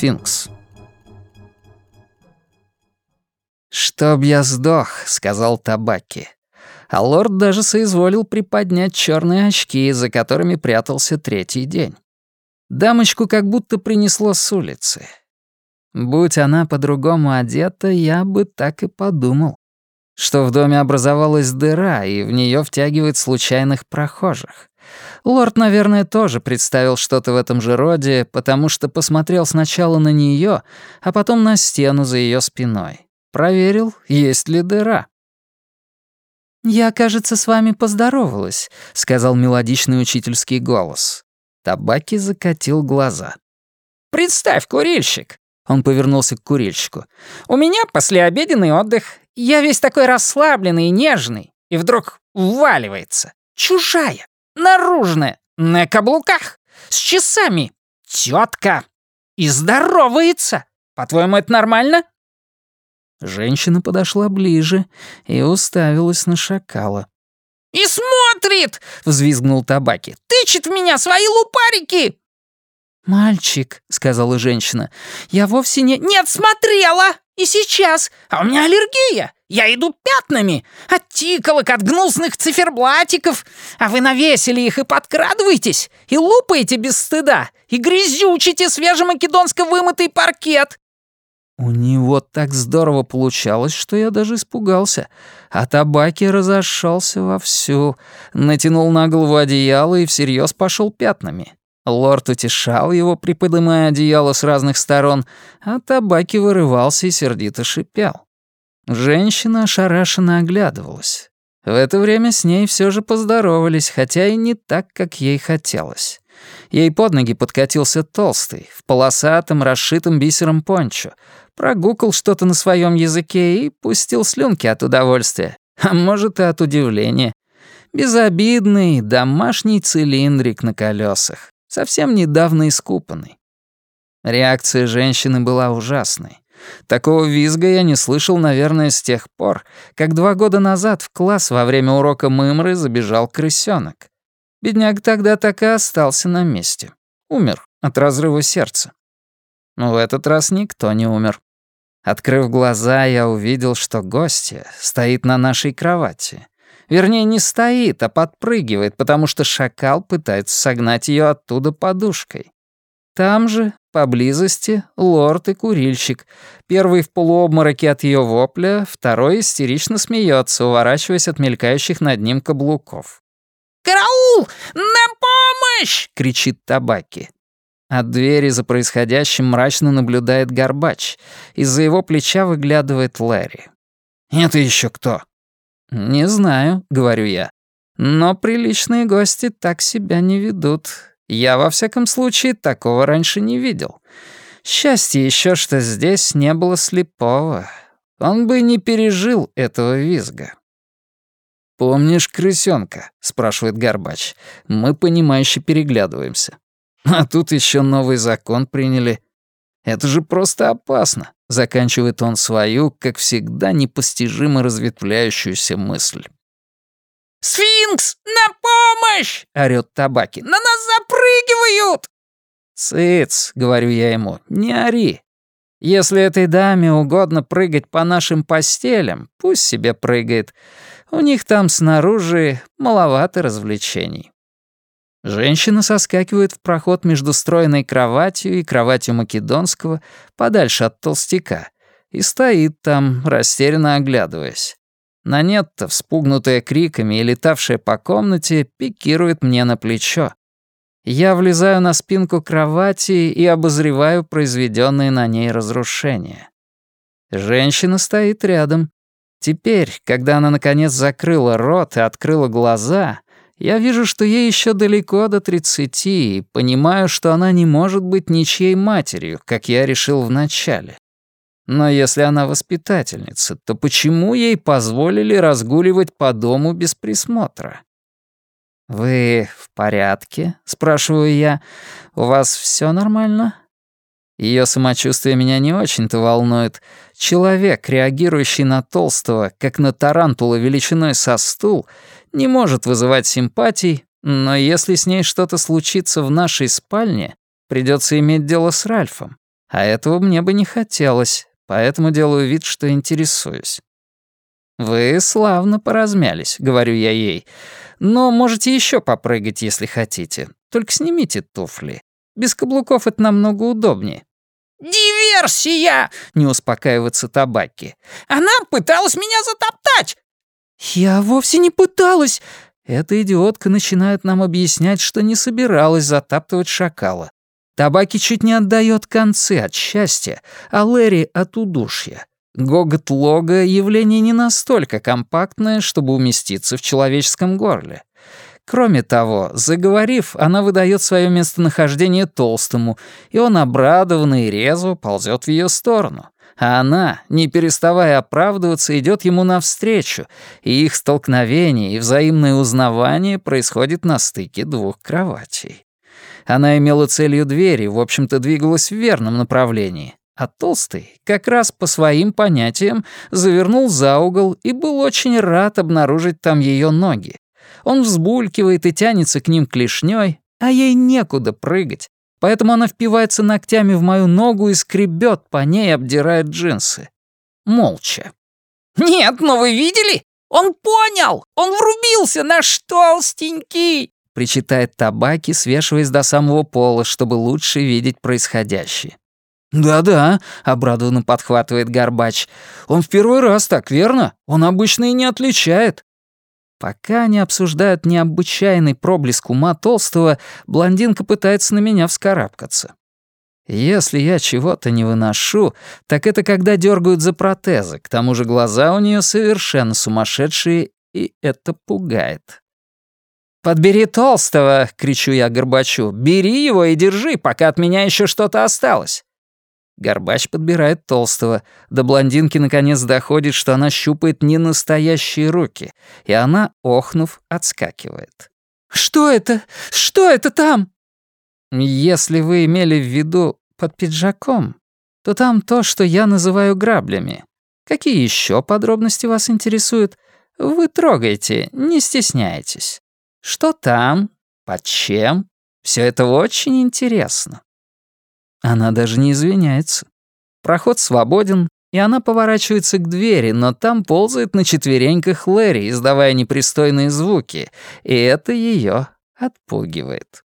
сфинкс. «Чтоб я сдох», — сказал Табаки. А лорд даже соизволил приподнять черные очки, за которыми прятался третий день. Дамочку как будто принесло с улицы. Будь она по-другому одета, я бы так и подумал, что в доме образовалась дыра, и в нее втягивает случайных прохожих. Лорд, наверное, тоже представил что-то в этом же роде, потому что посмотрел сначала на нее, а потом на стену за ее спиной. Проверил, есть ли дыра. «Я, кажется, с вами поздоровалась», — сказал мелодичный учительский голос. Табаки закатил глаза. «Представь, курильщик!» Он повернулся к курильщику. «У меня послеобеденный отдых. Я весь такой расслабленный и нежный. И вдруг вваливается. Чужая, наружная, на каблуках, с часами. Тетка. И здоровается. По-твоему, это нормально?» Женщина подошла ближе и уставилась на шакала. «И смотрит!» — взвизгнул табаки. «Тычет в меня свои лупарики!» «Мальчик», — сказала женщина, — «я вовсе не...» «Нет, смотрела! И сейчас! А у меня аллергия! Я иду пятнами! От тиколок, от гнусных циферблатиков! А вы навесили их и подкрадываетесь! И лупаете без стыда! И грязючите свежемакедонско вымытый паркет! У него так здорово получалось, что я даже испугался. А табаки разошелся вовсю, натянул на голову одеяло и всерьез пошел пятнами. Лорд утешал его, приподымая одеяло с разных сторон, а табаки вырывался и сердито шипел. Женщина ошарашенно оглядывалась. В это время с ней все же поздоровались, хотя и не так, как ей хотелось. Ей под ноги подкатился толстый, в полосатом, расшитом бисером пончо, прогукал что-то на своем языке и пустил слюнки от удовольствия, а может и от удивления. Безобидный домашний цилиндрик на колесах, совсем недавно искупанный. Реакция женщины была ужасной. Такого визга я не слышал, наверное, с тех пор, как два года назад в класс во время урока мымры забежал крысёнок. Бедняк тогда так и остался на месте. Умер от разрыва сердца. Но в этот раз никто не умер. Открыв глаза, я увидел, что гостья стоит на нашей кровати. Вернее, не стоит, а подпрыгивает, потому что шакал пытается согнать ее оттуда подушкой. Там же, поблизости, лорд и курильщик. Первый в полуобмороке от ее вопля, второй истерично смеется, уворачиваясь от мелькающих над ним каблуков. «Караул! На помощь!» — кричит Табаки. От двери за происходящим мрачно наблюдает Горбач. Из-за его плеча выглядывает Лэри. «Это еще кто?» «Не знаю», — говорю я. «Но приличные гости так себя не ведут. Я, во всяком случае, такого раньше не видел. Счастье еще, что здесь не было слепого. Он бы не пережил этого визга». «Помнишь крысёнка?» — спрашивает Горбач. Мы, понимающе переглядываемся. А тут еще новый закон приняли. Это же просто опасно, заканчивает он свою, как всегда, непостижимо разветвляющуюся мысль. «Сфинкс, на помощь!» — орёт Табаки. «На нас запрыгивают!» «Сыц», — говорю я ему, — «не ори. Если этой даме угодно прыгать по нашим постелям, пусть себе прыгает. У них там снаружи маловато развлечений». Женщина соскакивает в проход между стройной кроватью и кроватью Македонского, подальше от толстяка, и стоит там, растерянно оглядываясь. Нанетта, вспугнутая криками и летавшая по комнате, пикирует мне на плечо. Я влезаю на спинку кровати и обозреваю произведенные на ней разрушения. Женщина стоит рядом. Теперь, когда она наконец закрыла рот и открыла глаза, я вижу, что ей еще далеко до тридцати, и понимаю, что она не может быть ничьей матерью, как я решил вначале. Но если она воспитательница, то почему ей позволили разгуливать по дому без присмотра? «Вы в порядке?» — спрашиваю я. «У вас все нормально?» Ее самочувствие меня не очень-то волнует. Человек, реагирующий на толстого, как на тарантула величиной со стул, не может вызывать симпатий, но если с ней что-то случится в нашей спальне, придется иметь дело с Ральфом. А этого мне бы не хотелось, поэтому делаю вид, что интересуюсь. «Вы славно поразмялись», — говорю я ей. «Но можете еще попрыгать, если хотите. Только снимите туфли. Без каблуков это намного удобнее». «Диверсия!» — не успокаивается табаки. «Она пыталась меня затоптать!» «Я вовсе не пыталась!» Эта идиотка начинает нам объяснять, что не собиралась затаптывать шакала. Табаки чуть не отдает концы от счастья, а Лэри — от удушья. Гогот лога — явление не настолько компактное, чтобы уместиться в человеческом горле. Кроме того, заговорив, она выдает свое местонахождение толстому, и он обрадованный и резво ползет в ее сторону. А она, не переставая оправдываться, идет ему навстречу, и их столкновение и взаимное узнавание происходит на стыке двух кроватей. Она имела целью двери, в общем-то, двигалась в верном направлении, а Толстый, как раз по своим понятиям, завернул за угол и был очень рад обнаружить там ее ноги. Он взбулькивает и тянется к ним клешней, а ей некуда прыгать, поэтому она впивается ногтями в мою ногу и скребет по ней, обдирая джинсы. Молча. «Нет, но вы видели? Он понял! Он врубился, наш толстенький!» Причитает табаки, свешиваясь до самого пола, чтобы лучше видеть происходящее. «Да-да», — обрадованно подхватывает Горбач. «Он в первый раз так, верно? Он обычно и не отличает». Пока они обсуждают необычайный проблеск ума Толстого, блондинка пытается на меня вскарабкаться. Если я чего-то не выношу, так это когда дергают за протезы, к тому же глаза у нее совершенно сумасшедшие, и это пугает. «Подбери Толстого!» — кричу я Горбачу. «Бери его и держи, пока от меня еще что-то осталось!» Горбач подбирает толстого. До блондинки наконец доходит, что она щупает не настоящие руки, и она, охнув, отскакивает. «Что это? Что это там?» «Если вы имели в виду под пиджаком, то там то, что я называю граблями. Какие еще подробности вас интересуют? Вы трогайте, не стесняйтесь. Что там? Под чем? Все это очень интересно». Она даже не извиняется. Проход свободен, и она поворачивается к двери, но там ползает на четвереньках Лэри, издавая непристойные звуки, и это ее отпугивает.